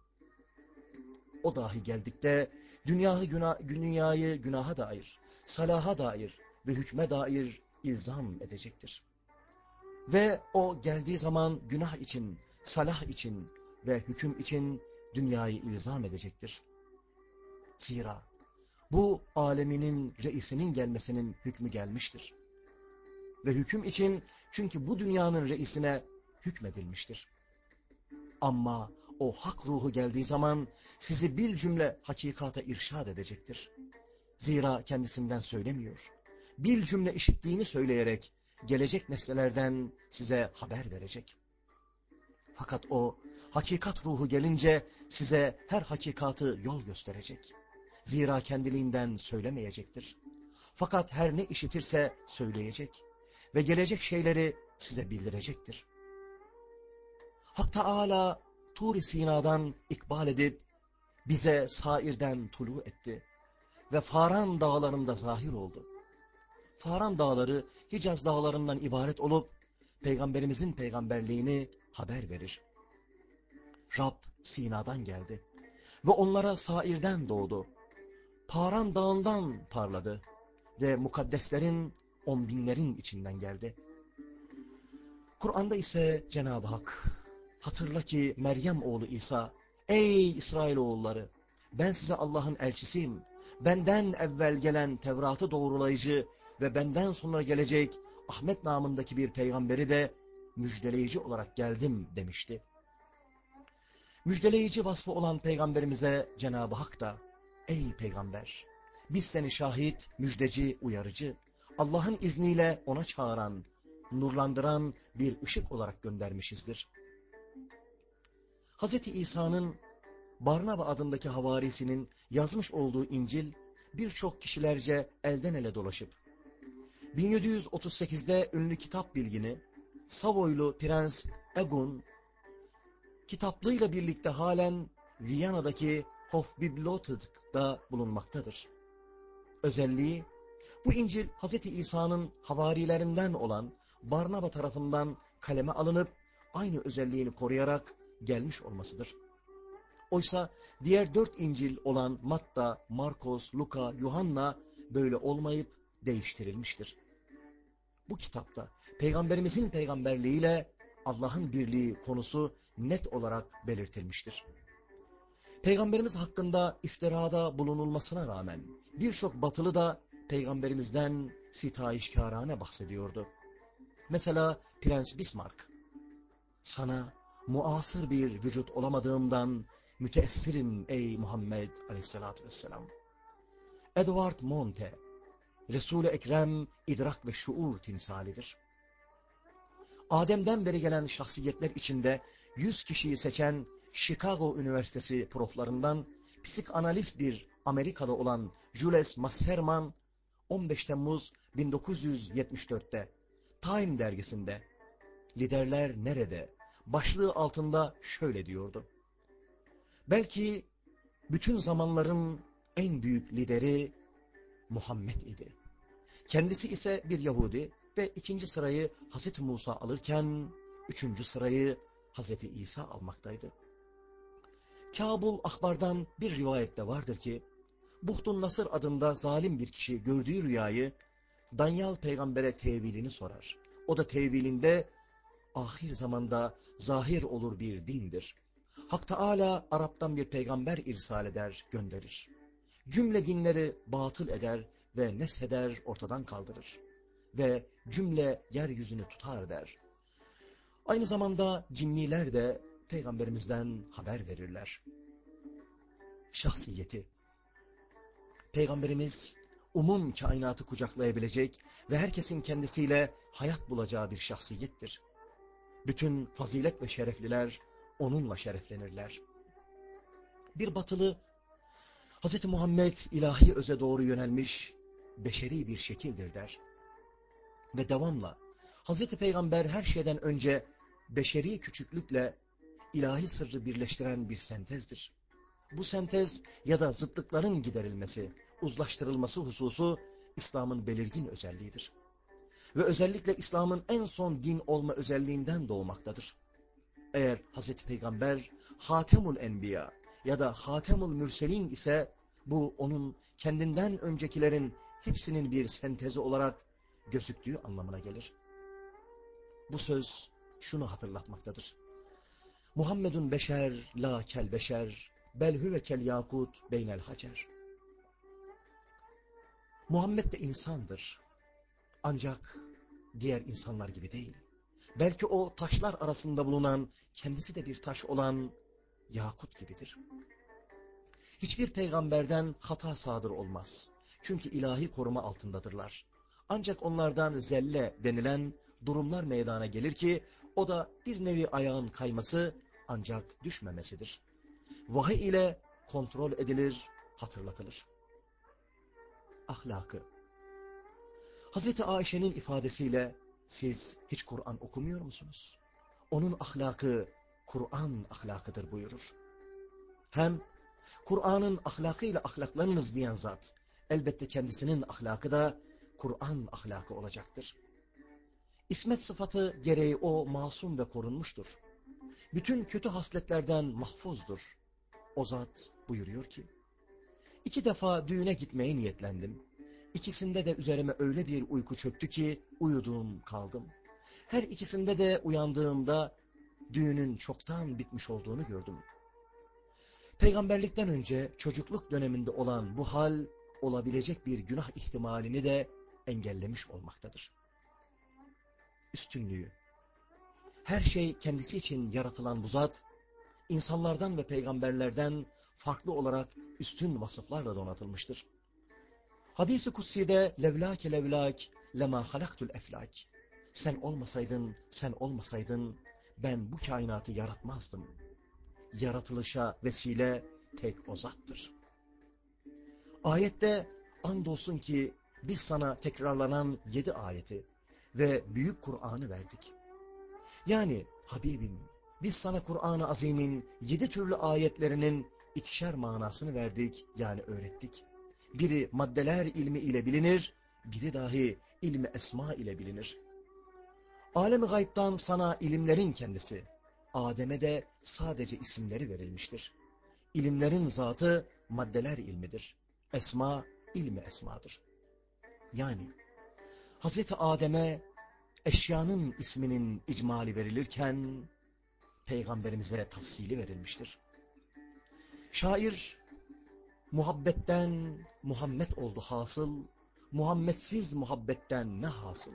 O dahi geldikte dünyayı, günah, dünyayı günaha dair, salaha dair ve hükme dair ilzam edecektir. Ve o geldiği zaman günah için, salah için ve hüküm için dünyayı ilzam edecektir. Zira bu aleminin reisinin gelmesinin hükmü gelmiştir. Ve hüküm için çünkü bu dünyanın reisine hükmedilmiştir. Ama o hak ruhu geldiği zaman sizi bil cümle hakikata irşad edecektir. Zira kendisinden söylemiyor. Bil cümle işittiğini söyleyerek gelecek nesnelerden size haber verecek. Fakat o hakikat ruhu gelince size her hakikatı yol gösterecek. Zira kendiliğinden söylemeyecektir. Fakat her ne işitirse söyleyecek ve gelecek şeyleri size bildirecektir. Hak Teala Tur-i Sina'dan ikbal edip bize sairden tulu etti ve Faran dağlarında zahir oldu. Faran dağları Hicaz dağlarından ibaret olup peygamberimizin peygamberliğini haber verir. Rab Sina'dan geldi ve onlara sairden doğdu. Paran dağından parladı ve mukaddeslerin on binlerin içinden geldi. Kur'an'da ise Cenab-ı Hak hatırla ki Meryem oğlu İsa ey İsrailoğulları ben size Allah'ın elçisiyim. Benden evvel gelen Tevrat'ı doğrulayıcı ve benden sonra gelecek Ahmet namındaki bir peygamberi de müjdeleyici olarak geldim demişti. Müjdeleyici vasfı olan peygamberimize Cenab-ı Hak da ey peygamber biz seni şahit, müjdeci, uyarıcı, Allah'ın izniyle ona çağıran, nurlandıran bir ışık olarak göndermişizdir. Hz. İsa'nın Barnaba adındaki havarisinin yazmış olduğu İncil birçok kişilerce elden ele dolaşıp 1738'de ünlü kitap bilgini Savoylu Prens Egun kitaplığıyla birlikte halen Viyana'daki Hofbibliothek'ta bulunmaktadır. Özelliği bu İncil Hz. İsa'nın havarilerinden olan Barnaba tarafından kaleme alınıp aynı özelliğini koruyarak gelmiş olmasıdır. Oysa diğer dört İncil olan Matta, Markos, Luka, Yuhanna böyle olmayıp değiştirilmiştir. Bu kitapta Peygamberimizin peygamberliğiyle Allah'ın birliği konusu net olarak belirtilmiştir. Peygamberimiz hakkında iftirada bulunulmasına rağmen birçok batılı da peygamberimizden sitayişkârane bahsediyordu. Mesela Prens Bismarck, sana muasır bir vücut olamadığımdan müteessirim ey Muhammed aleyhissalatü vesselam. Edward Monte, Resul-i Ekrem idrak ve şuur timsalidir. Adem'den beri gelen şahsiyetler içinde 100 kişiyi seçen Chicago Üniversitesi proflarından psikanalist bir Amerikalı olan Jules Masserman 15 Temmuz 1974'te Time dergisinde Liderler Nerede? Başlığı altında şöyle diyordu. Belki bütün zamanların en büyük lideri Muhammed idi. Kendisi ise bir Yahudi ve ikinci sırayı Hazreti Musa alırken üçüncü sırayı Hazreti İsa almaktaydı. Kabul Akbar'dan bir rivayette vardır ki, Buhtun Nasır adında zalim bir kişi gördüğü rüyayı Danyal peygambere tevilini sorar. O da tevilinde ahir zamanda zahir olur bir dindir. Hak Teala Arap'tan bir peygamber irsal eder, gönderir. Cümle dinleri batıl eder ve nesheder, ortadan kaldırır. Ve cümle yeryüzünü tutar der. Aynı zamanda cinniler de peygamberimizden haber verirler. Şahsiyeti Peygamberimiz umum kainatı kucaklayabilecek ve herkesin kendisiyle hayat bulacağı bir şahsiyettir. Bütün fazilet ve şerefliler onunla şereflenirler. Bir batılı Hz. Muhammed ilahi öze doğru yönelmiş beşeri bir şekildir der. Ve devamla Hz. Peygamber her şeyden önce beşeri küçüklükle ilahi sırrı birleştiren bir sentezdir. Bu sentez ya da zıtlıkların giderilmesi, uzlaştırılması hususu İslam'ın belirgin özelliğidir. Ve özellikle İslam'ın en son din olma özelliğinden doğmaktadır. Eğer Hz. Peygamber Hatemul Enbiya ya da Hatemul Mürselin ise bu onun kendinden öncekilerin hepsinin bir sentezi olarak gözüktüğü anlamına gelir. Bu söz şunu hatırlatmaktadır. Muhammedun beşer, la kel beşer, bel huve kel yakut beynel hacer. Muhammed de insandır. Ancak diğer insanlar gibi değil. Belki o taşlar arasında bulunan, kendisi de bir taş olan yakut gibidir. Hiçbir peygamberden hata sadır olmaz. Çünkü ilahi koruma altındadırlar. Ancak onlardan zelle denilen durumlar meydana gelir ki o da bir nevi ayağın kayması ancak düşmemesidir. Vahiy ile kontrol edilir, hatırlatılır. Ahlakı Hazreti Ayşe'nin ifadesiyle siz hiç Kur'an okumuyor musunuz? Onun ahlakı Kur'an ahlakıdır buyurur. Hem Kur'an'ın ahlakıyla ahlaklanınız diyen zat, elbette kendisinin ahlakı da Kur'an ahlakı olacaktır. İsmet sıfatı gereği o masum ve korunmuştur. Bütün kötü hasletlerden mahfuzdur. O zat buyuruyor ki, iki defa düğüne gitmeye niyetlendim. İkisinde de üzerime öyle bir uyku çöktü ki uyudum kaldım. Her ikisinde de uyandığımda düğünün çoktan bitmiş olduğunu gördüm. Peygamberlikten önce çocukluk döneminde olan bu hal olabilecek bir günah ihtimalini de engellemiş olmaktadır. Üstünlüğü. Her şey kendisi için yaratılan bu zat, insanlardan ve peygamberlerden farklı olarak üstün vasıflarla donatılmıştır. Hadis-i kutsi'de levlâke levlâk lema halaktul eflak. Sen olmasaydın, sen olmasaydın ben bu kainatı yaratmazdım. Yaratılışa vesile tek o zattır. Ayette andolsun ki biz sana tekrarlanan yedi ayeti ve büyük Kur'an'ı verdik. Yani Habibim biz sana Kur'an-ı Azim'in yedi türlü ayetlerinin ikişer manasını verdik yani öğrettik. Biri maddeler ilmi ile bilinir, biri dahi ilmi esma ile bilinir. Alem-i gaybtan sana ilimlerin kendisi, Adem'e de sadece isimleri verilmiştir. İlimlerin zatı maddeler ilmidir. Esma, ilmi esmadır. Yani Hazreti Adem'e eşyanın isminin icmali verilirken, Peygamberimize tafsili verilmiştir. Şair, muhabbetten Muhammed oldu hasıl, Muhammedsiz muhabbetten ne hasıl?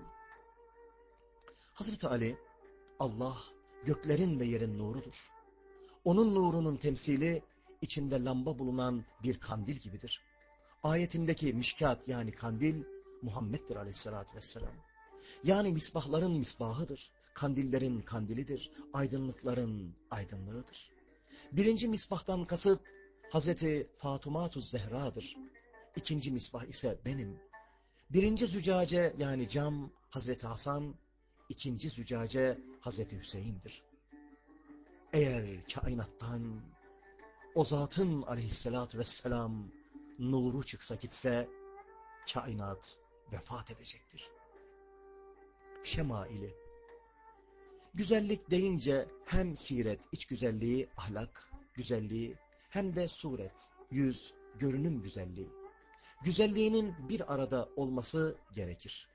Hazreti Ali, Allah göklerin ve yerin nurudur. Onun nurunun temsili içinde lamba bulunan bir kandil gibidir. Ayetindeki mişkat yani kandil Muhammed'dir aleyhissalatü vesselam. Yani misbahların misbahıdır, kandillerin kandilidir, aydınlıkların aydınlığıdır. Birinci misbahtan kasıt Hazreti Fatumatu Zehra'dır. İkinci misbah ise benim. Birinci zücace yani cam Hazreti Hasan, ikinci zücace Hazreti Hüseyin'dir. Eğer kainattan o zatın aleyhissalatü vesselam nuru çıksa gitse kainat vefat edecektir. Şemaili Güzellik deyince hem siret, iç güzelliği, ahlak, güzelliği hem de suret, yüz, görünüm güzelliği. Güzelliğinin bir arada olması gerekir.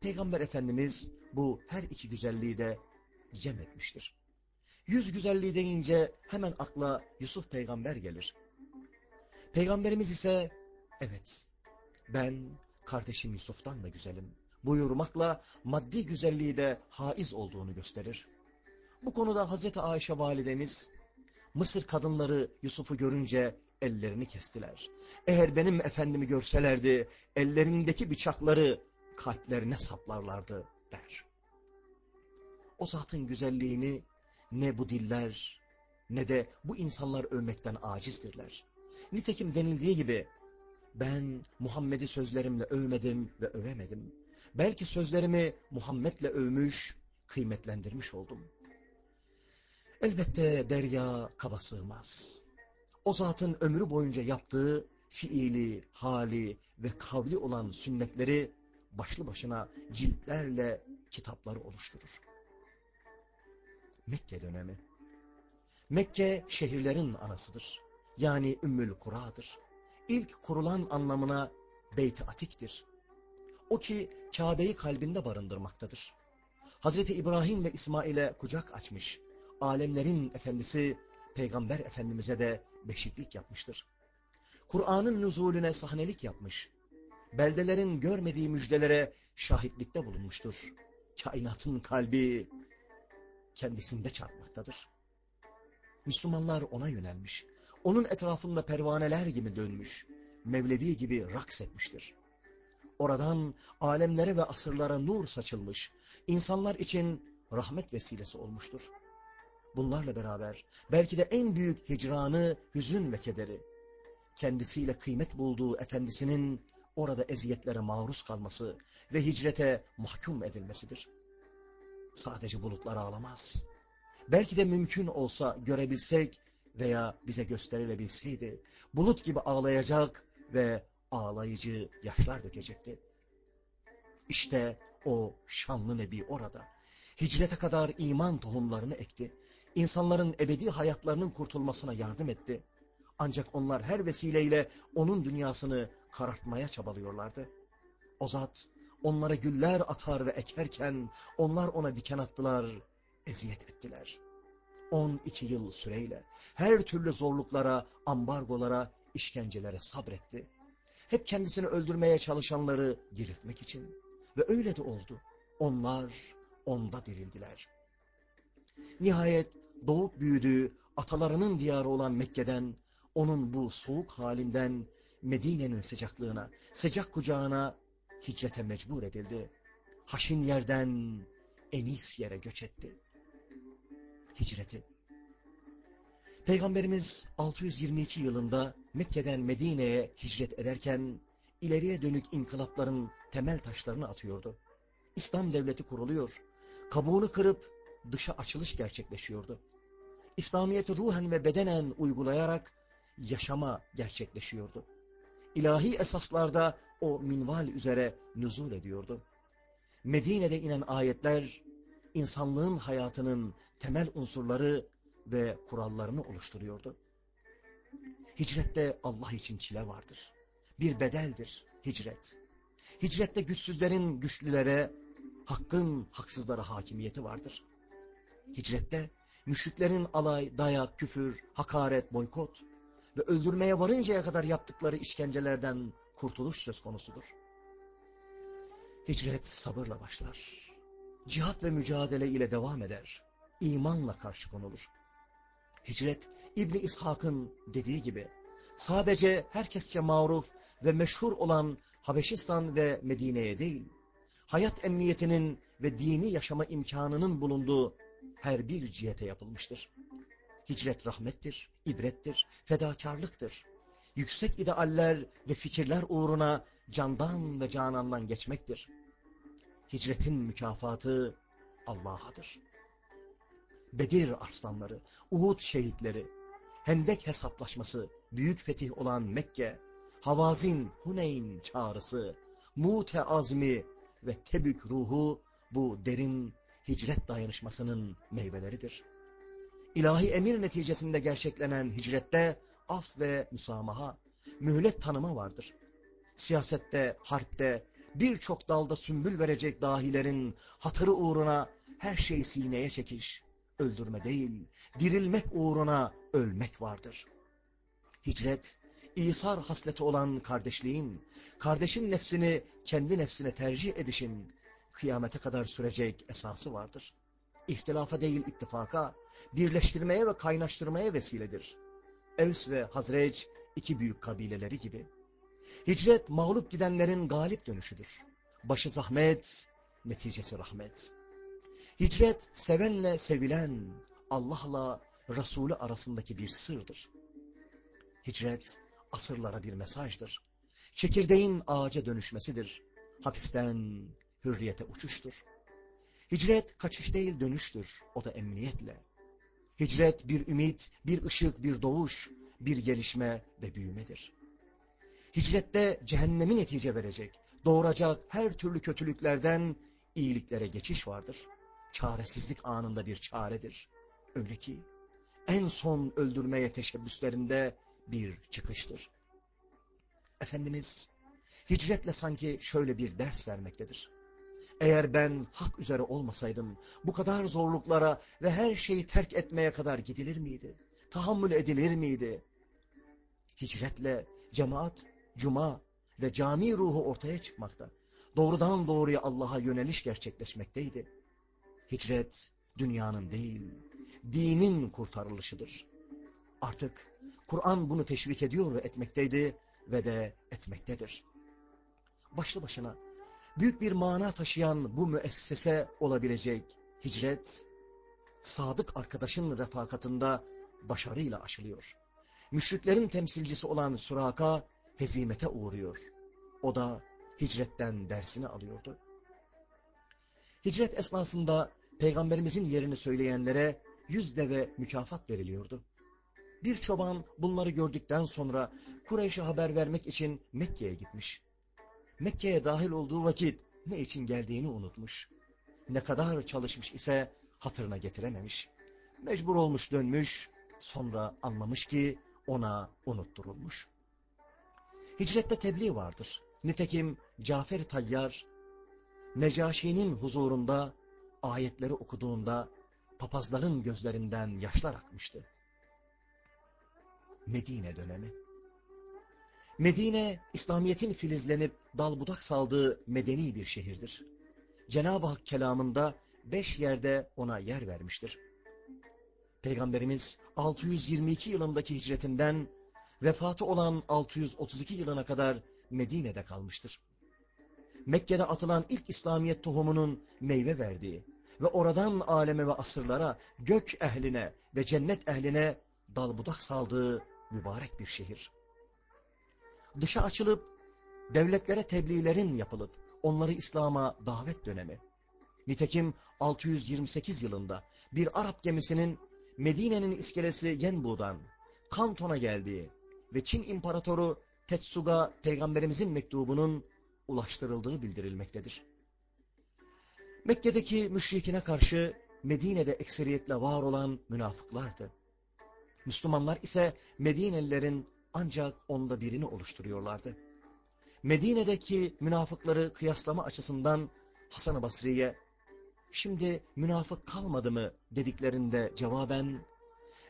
Peygamber Efendimiz bu her iki güzelliği de cem etmiştir. Yüz güzelliği deyince hemen akla Yusuf peygamber gelir. Peygamberimiz ise evet ben kardeşim Yusuf'tan da güzelim buyurmakla maddi güzelliği de haiz olduğunu gösterir. Bu konuda Hazreti Ayşe validemiz Mısır kadınları Yusuf'u görünce ellerini kestiler. Eğer benim efendimi görselerdi ellerindeki bıçakları kalplerine saplarlardı der. O zatın güzelliğini ne bu diller ne de bu insanlar övmekten acizdirler. Nitekim denildiği gibi ben Muhammed'i sözlerimle övmedim ve övemedim. Belki sözlerimi Muhammed'le övmüş, kıymetlendirmiş oldum. Elbette derya kaba sığmaz. O zatın ömrü boyunca yaptığı fiili, hali ve kavli olan sünnetleri başlı başına ciltlerle kitapları oluşturur. Mekke dönemi Mekke şehirlerin anasıdır. Yani Ümmül Kura'dır. İlk kurulan anlamına Beyt-i Atik'tir. O ki Kabe'yi kalbinde barındırmaktadır. Hazreti İbrahim ve İsmail'e kucak açmış, alemlerin efendisi Peygamber Efendimiz'e de beşiklik yapmıştır. Kur'an'ın nüzulüne sahnelik yapmış. Beldelerin görmediği müjdelere şahitlikte bulunmuştur. Kainatın kalbi kendisinde çarpmaktadır. Müslümanlar ona yönelmiş. Onun etrafında pervaneler gibi dönmüş. Mevlevi gibi raks etmiştir. Oradan alemlere ve asırlara nur saçılmış. insanlar için rahmet vesilesi olmuştur. Bunlarla beraber belki de en büyük hicranı, hüzün ve kederi, kendisiyle kıymet bulduğu efendisinin orada eziyetlere maruz kalması ve hicrete mahkum edilmesidir. Sadece bulutlar ağlamaz. Belki de mümkün olsa görebilsek veya bize gösterilebilseydi, bulut gibi ağlayacak ve ağlayıcı yaşlar dökecekti. İşte o şanlı nebi orada. Hicrete kadar iman tohumlarını ekti. İnsanların ebedi hayatlarının kurtulmasına yardım etti. Ancak onlar her vesileyle onun dünyasını karartmaya çabalıyorlardı. O zat onlara güller atar ve ekerken onlar ona diken attılar, eziyet ettiler. 12 yıl süreyle her türlü zorluklara, ambargolara, işkencelere sabretti. Hep kendisini öldürmeye çalışanları diriltmek için. Ve öyle de oldu. Onlar onda dirildiler. Nihayet doğup büyüdüğü atalarının diyarı olan Mekke'den, onun bu soğuk halinden Medine'nin sıcaklığına, sıcak kucağına hicrete mecbur edildi. Haşin yerden enis yere göç etti. Hicreti. Peygamberimiz 622 yılında Mekke'den Medine'ye hicret ederken ileriye dönük inkılapların temel taşlarını atıyordu. İslam devleti kuruluyor. Kabuğunu kırıp dışa açılış gerçekleşiyordu. İslamiyet'i ruhen ve bedenen uygulayarak yaşama gerçekleşiyordu. İlahi esaslarda o minval üzere nüzul ediyordu. Medine'de inen ayetler, insanlığın hayatının temel unsurları ve kurallarını oluşturuyordu. Hicrette Allah için çile vardır. Bir bedeldir hicret. Hicrette güçsüzlerin güçlülere, hakkın haksızlara hakimiyeti vardır. Hicrette müşriklerin alay, dayak, küfür, hakaret, boykot ve öldürmeye varıncaya kadar yaptıkları işkencelerden kurtuluş söz konusudur. Hicret sabırla başlar. Cihat ve mücadele ile devam eder. İmanla karşı konulur. Hicret İbni İshak'ın dediği gibi sadece herkesçe maruf ve meşhur olan Habeşistan ve Medine'ye değil, hayat emniyetinin ve dini yaşama imkanının bulunduğu her bir cihete yapılmıştır. Hicret rahmettir, ibrettir, fedakarlıktır. Yüksek idealler ve fikirler uğruna candan ve canandan geçmektir. Hicretin mükafatı Allah'adır. Bedir arslanları, Uhud şehitleri, Hendek hesaplaşması, büyük fetih olan Mekke, Havazin, Huneyn çağrısı, Mute azmi ve Tebük ruhu bu derin hicret dayanışmasının meyveleridir. İlahi emir neticesinde gerçeklenen hicrette af ve müsamaha, mühlet tanıma vardır. Siyasette, harpte, birçok dalda sümbül verecek dahilerin hatırı uğruna her şey sineye çekiş, öldürme değil, dirilmek uğruna ölmek vardır. Hicret, İsar hasleti olan kardeşliğin, kardeşin nefsini kendi nefsine tercih edişin, kıyamete kadar sürecek esası vardır. İhtilafa değil ittifaka, birleştirmeye ve kaynaştırmaya vesiledir. Evs ve Hazreç iki büyük kabileleri gibi. Hicret mağlup gidenlerin galip dönüşüdür. Başı zahmet, neticesi rahmet. Hicret sevenle sevilen, Allah'la Resulü arasındaki bir sırdır. Hicret asırlara bir mesajdır. Çekirdeğin ağaca dönüşmesidir. Hapisten hürriyete uçuştur. Hicret kaçış değil dönüştür. O da emniyetle. Hicret bir ümit, bir ışık, bir doğuş, bir gelişme ve büyümedir. Hicrette cehennemi netice verecek, doğuracak her türlü kötülüklerden iyiliklere geçiş vardır. Çaresizlik anında bir çaredir. Öyle ki en son öldürmeye teşebbüslerinde bir çıkıştır. Efendimiz hicretle sanki şöyle bir ders vermektedir. Eğer ben hak üzere olmasaydım bu kadar zorluklara ve her şeyi terk etmeye kadar gidilir miydi? Tahammül edilir miydi? Hicretle cemaat, cuma ve cami ruhu ortaya çıkmakta. Doğrudan doğruya Allah'a yöneliş gerçekleşmekteydi. Hicret dünyanın değil, dinin kurtarılışıdır. Artık Kur'an bunu teşvik ediyor ve etmekteydi ve de etmektedir. Başlı başına büyük bir mana taşıyan bu müessese olabilecek hicret, sadık arkadaşın refakatında başarıyla aşılıyor. Müşriklerin temsilcisi olan Suraka hezimete uğruyor. O da hicretten dersini alıyordu. Hicret esnasında peygamberimizin yerini söyleyenlere yüz deve mükafat veriliyordu. Bir çoban bunları gördükten sonra Kureyş'e haber vermek için Mekke'ye gitmiş. Mekke'ye dahil olduğu vakit ne için geldiğini unutmuş. Ne kadar çalışmış ise hatırına getirememiş. Mecbur olmuş dönmüş, sonra anlamış ki ona unutturulmuş. Hicrette tebliğ vardır. Nitekim Cafer Tayyar, Necaşi'nin huzurunda ayetleri okuduğunda papazların gözlerinden yaşlar akmıştı. Medine dönemi. Medine, İslamiyet'in filizlenip dal budak saldığı medeni bir şehirdir. Cenab-ı Hak kelamında beş yerde ona yer vermiştir. Peygamberimiz 622 yılındaki hicretinden vefatı olan 632 yılına kadar Medine'de kalmıştır. Mekke'de atılan ilk İslamiyet tohumunun meyve verdiği ve oradan aleme ve asırlara, gök ehline ve cennet ehline dal budak saldığı mübarek bir şehir. Dışa açılıp, devletlere tebliğlerin yapılıp, onları İslam'a davet dönemi. Nitekim 628 yılında bir Arap gemisinin Medine'nin iskelesi Yenbu'dan Kanton'a geldiği ve Çin İmparatoru Tetsuga peygamberimizin mektubunun ulaştırıldığı bildirilmektedir. Mekke'deki müşrikine karşı Medine'de ekseriyetle var olan münafıklardı. Müslümanlar ise Medinelilerin ancak onda birini oluşturuyorlardı. Medine'deki münafıkları kıyaslama açısından Hasan-ı Basri'ye şimdi münafık kalmadı mı dediklerinde cevaben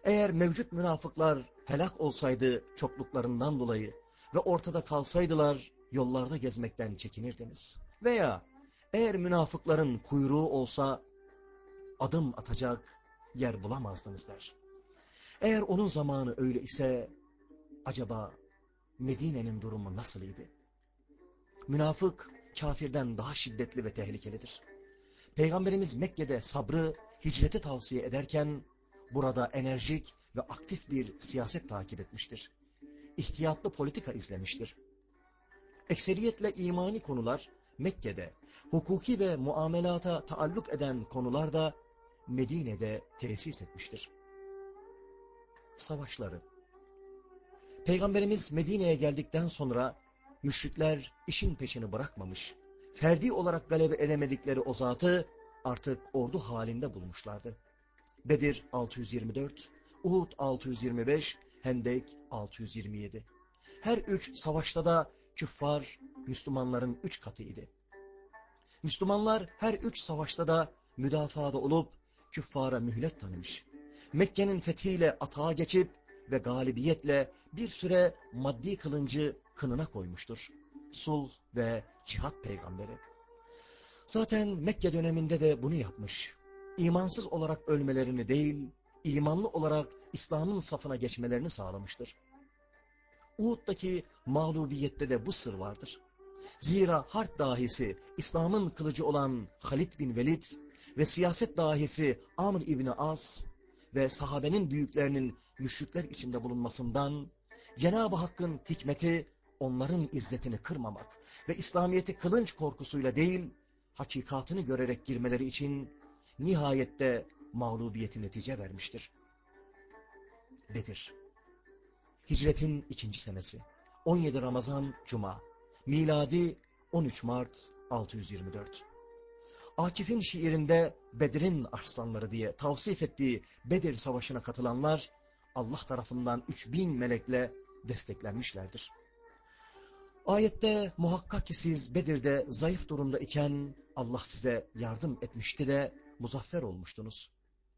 eğer mevcut münafıklar helak olsaydı çokluklarından dolayı ve ortada kalsaydılar yollarda gezmekten çekinirdiniz. Veya eğer münafıkların kuyruğu olsa adım atacak yer bulamazdınız der. Eğer onun zamanı öyle ise acaba Medine'nin durumu nasıl idi? Münafık kafirden daha şiddetli ve tehlikelidir. Peygamberimiz Mekke'de sabrı, hicreti tavsiye ederken burada enerjik ve aktif bir siyaset takip etmiştir. İhtiyatlı politika izlemiştir. Ekseriyetle imani konular Mekke'de, hukuki ve muamelata taalluk eden konular da Medine'de tesis etmiştir. Savaşları Peygamberimiz Medine'ye geldikten sonra müşrikler işin peşini bırakmamış, ferdi olarak galebe edemedikleri o zatı artık ordu halinde bulmuşlardı. Bedir 624, Uhud 625, Hendek 627. Her üç savaşta da küffar Müslümanların üç katıydı. Müslümanlar her üç savaşta da müdafada olup küffara mühlet tanımış. Mekke'nin fethiyle atağa geçip ve galibiyetle bir süre maddi kılıncı kınına koymuştur. Sulh ve cihat peygamberi. Zaten Mekke döneminde de bunu yapmış. İmansız olarak ölmelerini değil, imanlı olarak İslam'ın safına geçmelerini sağlamıştır. Uhud'daki mağlubiyette de bu sır vardır. Zira harp dahisi İslam'ın kılıcı olan Halid bin Velid ve siyaset dahisi Amr İbni As ve sahabenin büyüklerinin müşrikler içinde bulunmasından Cenab-ı Hakk'ın hikmeti onların izzetini kırmamak ve İslamiyet'i kılınç korkusuyla değil hakikatını görerek girmeleri için nihayette mağlubiyeti netice vermiştir. Bedir Hicretin ikinci senesi 17 Ramazan Cuma Miladi 13 Mart 624 Akif'in şiirinde Bedir'in arslanları diye tavsif ettiği Bedir Savaşı'na katılanlar Allah tarafından 3000 melekle desteklenmişlerdir. Ayette muhakkak ki siz Bedir'de zayıf durumda iken Allah size yardım etmişti de muzaffer olmuştunuz.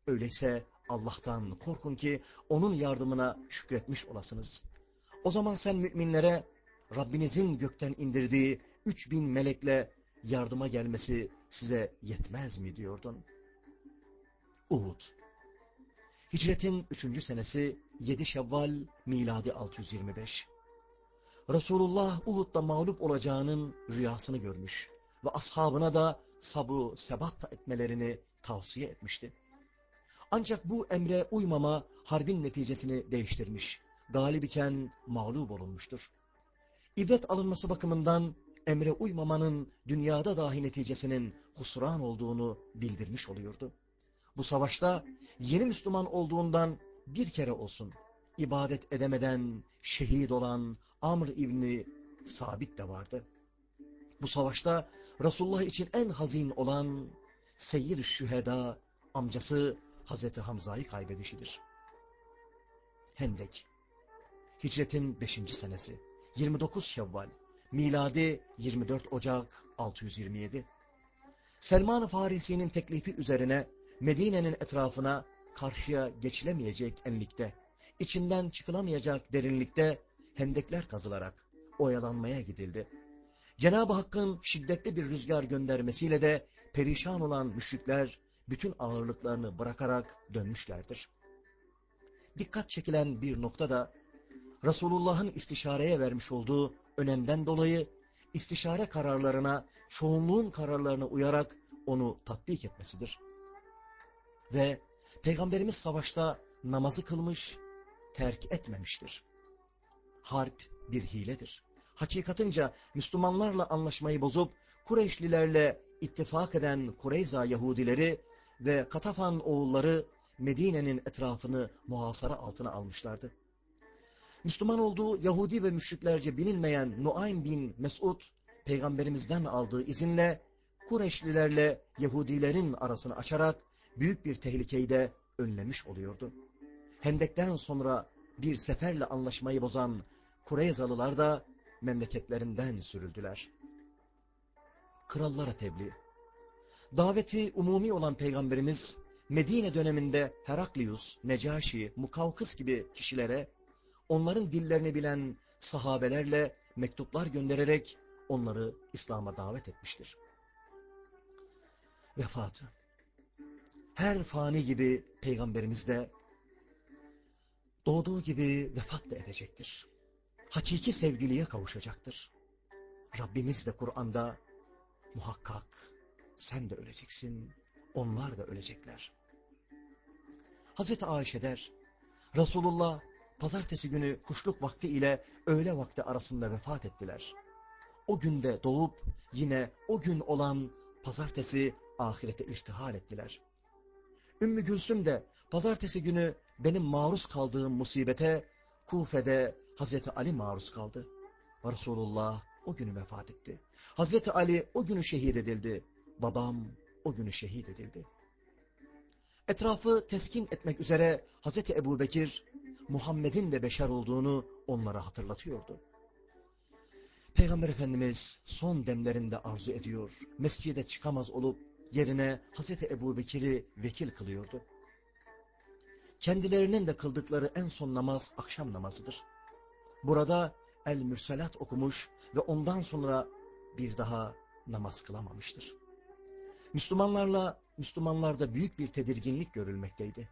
Öyleyse Allah'tan korkun ki onun yardımına şükretmiş olasınız. O zaman sen müminlere Rabbinizin gökten indirdiği üç bin melekle yardıma gelmesi size yetmez mi diyordun? Uhud Hicretin üçüncü senesi 7 Şevval miladi 625. Resulullah Uhud'da mağlup olacağının rüyasını görmüş ve ashabına da sabru sebat da etmelerini tavsiye etmişti. Ancak bu emre uymama harbin neticesini değiştirmiş. Galip iken mağlup olunmuştur. İbret alınması bakımından emre uymamanın dünyada dahi neticesinin husran olduğunu bildirmiş oluyordu. Bu savaşta yeni Müslüman olduğundan bir kere olsun ibadet edemeden şehit olan Amr İbni Sabit de vardı. Bu savaşta Resulullah için en hazin olan Seyyid-i Şüheda amcası Hazreti Hamza'yı kaybedişidir. Hendek Hicretin 5. senesi 29 Şevval Miladi 24 Ocak 627 Selman-ı Farisi'nin teklifi üzerine Medine'nin etrafına karşıya geçilemeyecek enlikte, içinden çıkılamayacak derinlikte hendekler kazılarak oyalanmaya gidildi. Cenab-ı Hakk'ın şiddetli bir rüzgar göndermesiyle de perişan olan müşrikler bütün ağırlıklarını bırakarak dönmüşlerdir. Dikkat çekilen bir nokta da Resulullah'ın istişareye vermiş olduğu önemden dolayı istişare kararlarına çoğunluğun kararlarına uyarak onu tatbik etmesidir. Ve Peygamberimiz savaşta namazı kılmış, terk etmemiştir. Harp bir hiledir. Hakikatınca Müslümanlarla anlaşmayı bozup Kureyşlilerle ittifak eden Kureyza Yahudileri ve Katafan oğulları Medine'nin etrafını muhasara altına almışlardı. Müslüman olduğu Yahudi ve müşriklerce bilinmeyen Nuaym bin Mesud, peygamberimizden aldığı izinle Kureyşlilerle Yahudilerin arasını açarak büyük bir tehlikeyi de önlemiş oluyordu. Hendekten sonra bir seferle anlaşmayı bozan Kureyzalılar da memleketlerinden sürüldüler. Krallara tebliğ. Daveti umumi olan peygamberimiz Medine döneminde Heraklius, Necaşi, Mukavkıs gibi kişilere onların dillerini bilen sahabelerle mektuplar göndererek onları İslam'a davet etmiştir. Vefatı her fani gibi peygamberimiz de doğduğu gibi vefat da edecektir. Hakiki sevgiliye kavuşacaktır. Rabbimiz de Kur'an'da muhakkak sen de öleceksin, onlar da ölecekler. Hazreti Ayşe der, Resulullah pazartesi günü kuşluk vakti ile öğle vakti arasında vefat ettiler. O günde doğup yine o gün olan pazartesi ahirete irtihal ettiler. Ümmü Gülsüm de pazartesi günü benim maruz kaldığım musibete Kufe'de Hazreti Ali maruz kaldı. Resulullah o günü vefat etti. Hazreti Ali o günü şehit edildi. Babam o günü şehit edildi. Etrafı teskin etmek üzere Hazreti Ebu Bekir, Muhammed'in de beşer olduğunu onlara hatırlatıyordu. Peygamber Efendimiz son demlerinde arzu ediyor, mescide çıkamaz olup yerine Hazreti Ebu Bekir'i vekil kılıyordu. Kendilerinin de kıldıkları en son namaz akşam namazıdır. Burada El-Mürselat okumuş ve ondan sonra bir daha namaz kılamamıştır. Müslümanlarla Müslümanlarda büyük bir tedirginlik görülmekteydi.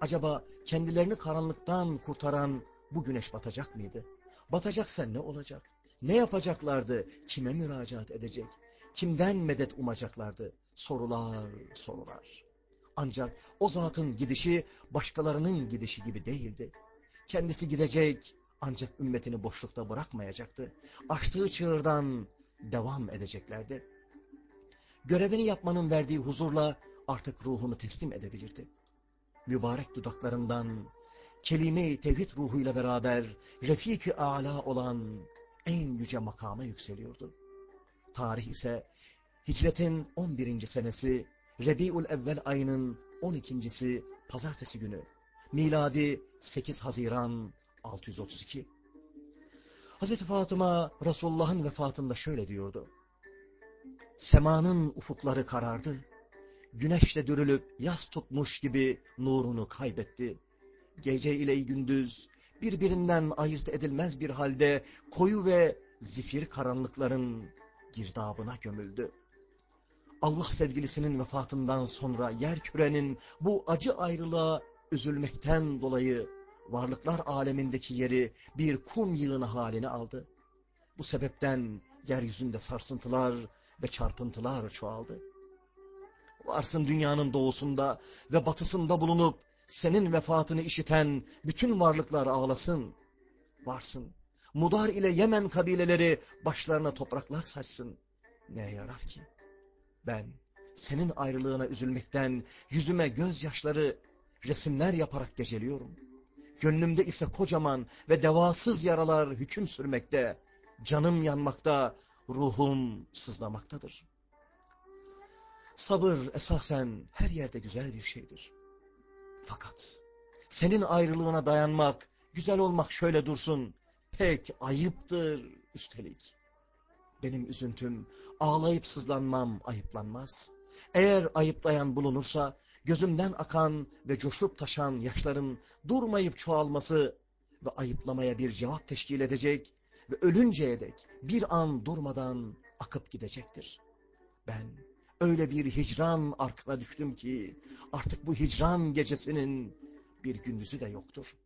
Acaba kendilerini karanlıktan kurtaran bu güneş batacak mıydı? Batacaksa ne olacak? Ne yapacaklardı? Kime müracaat edecek? Kimden medet umacaklardı? Sorular, sorular. Ancak o zatın gidişi başkalarının gidişi gibi değildi. Kendisi gidecek ancak ümmetini boşlukta bırakmayacaktı. Açtığı çığırdan devam edeceklerdi. Görevini yapmanın verdiği huzurla artık ruhunu teslim edebilirdi. Mübarek dudaklarından kelime-i tevhid ruhuyla beraber refik-i âlâ olan en yüce makama yükseliyordu. Tarih ise hicretin 11. senesi Rebi'ül Evvel ayının 12.si pazartesi günü. Miladi 8 Haziran 632. Hazreti Fatıma Resulullah'ın vefatında şöyle diyordu. Semanın ufukları karardı. Güneşle dürülüp yas tutmuş gibi nurunu kaybetti. Gece ile gündüz birbirinden ayırt edilmez bir halde koyu ve zifir karanlıkların girdabına gömüldü. Allah sevgilisinin vefatından sonra yer kürenin bu acı ayrılığa üzülmekten dolayı varlıklar alemindeki yeri bir kum yığını haline aldı. Bu sebepten yeryüzünde sarsıntılar ve çarpıntılar çoğaldı. Varsın dünyanın doğusunda ve batısında bulunup senin vefatını işiten bütün varlıklar ağlasın. Varsın. Mudar ile Yemen kabileleri başlarına topraklar saçsın. Ne yarar ki? Ben senin ayrılığına üzülmekten yüzüme gözyaşları resimler yaparak geceliyorum. Gönlümde ise kocaman ve devasız yaralar hüküm sürmekte, canım yanmakta, ruhum sızlamaktadır. Sabır esasen her yerde güzel bir şeydir. Fakat senin ayrılığına dayanmak, güzel olmak şöyle dursun, pek ayıptır üstelik. Benim üzüntüm, ağlayıp sızlanmam ayıplanmaz. Eğer ayıplayan bulunursa, gözümden akan ve coşup taşan yaşların durmayıp çoğalması ve ayıplamaya bir cevap teşkil edecek ve ölünceye dek bir an durmadan akıp gidecektir. Ben öyle bir hicran arkına düştüm ki artık bu hicran gecesinin bir gündüzü de yoktur.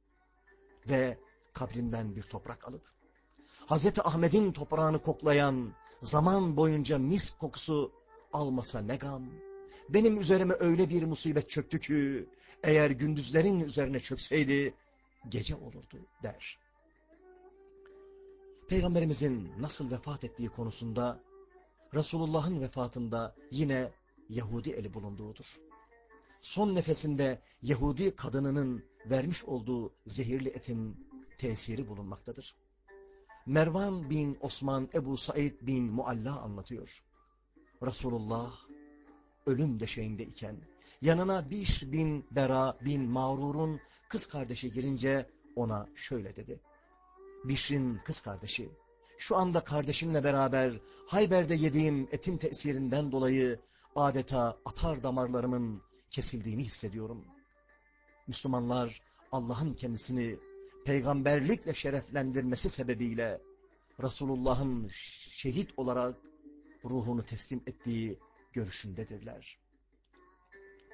Ve kabrinden bir toprak alıp Hazreti Ahmet'in toprağını koklayan zaman boyunca mis kokusu almasa ne gam. Benim üzerime öyle bir musibet çöktü ki eğer gündüzlerin üzerine çökseydi gece olurdu der. Peygamberimizin nasıl vefat ettiği konusunda Resulullah'ın vefatında yine Yahudi eli bulunduğudur. Son nefesinde Yahudi kadınının vermiş olduğu zehirli etin tesiri bulunmaktadır. Mervan bin Osman Ebu Said bin Mualla anlatıyor. Resulullah ölüm deşeğinde iken yanına Biş bin Bera bin Mağrur'un kız kardeşi gelince ona şöyle dedi. Bişr'in kız kardeşi, şu anda kardeşimle beraber Hayber'de yediğim etin tesirinden dolayı adeta atar damarlarımın kesildiğini hissediyorum. Müslümanlar Allah'ın kendisini peygamberlikle şereflendirmesi sebebiyle Resulullah'ın şehit olarak ruhunu teslim ettiği görüşündedirler.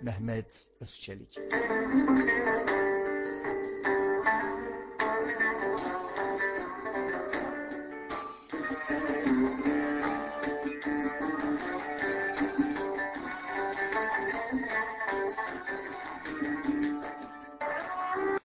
Mehmet Özçelik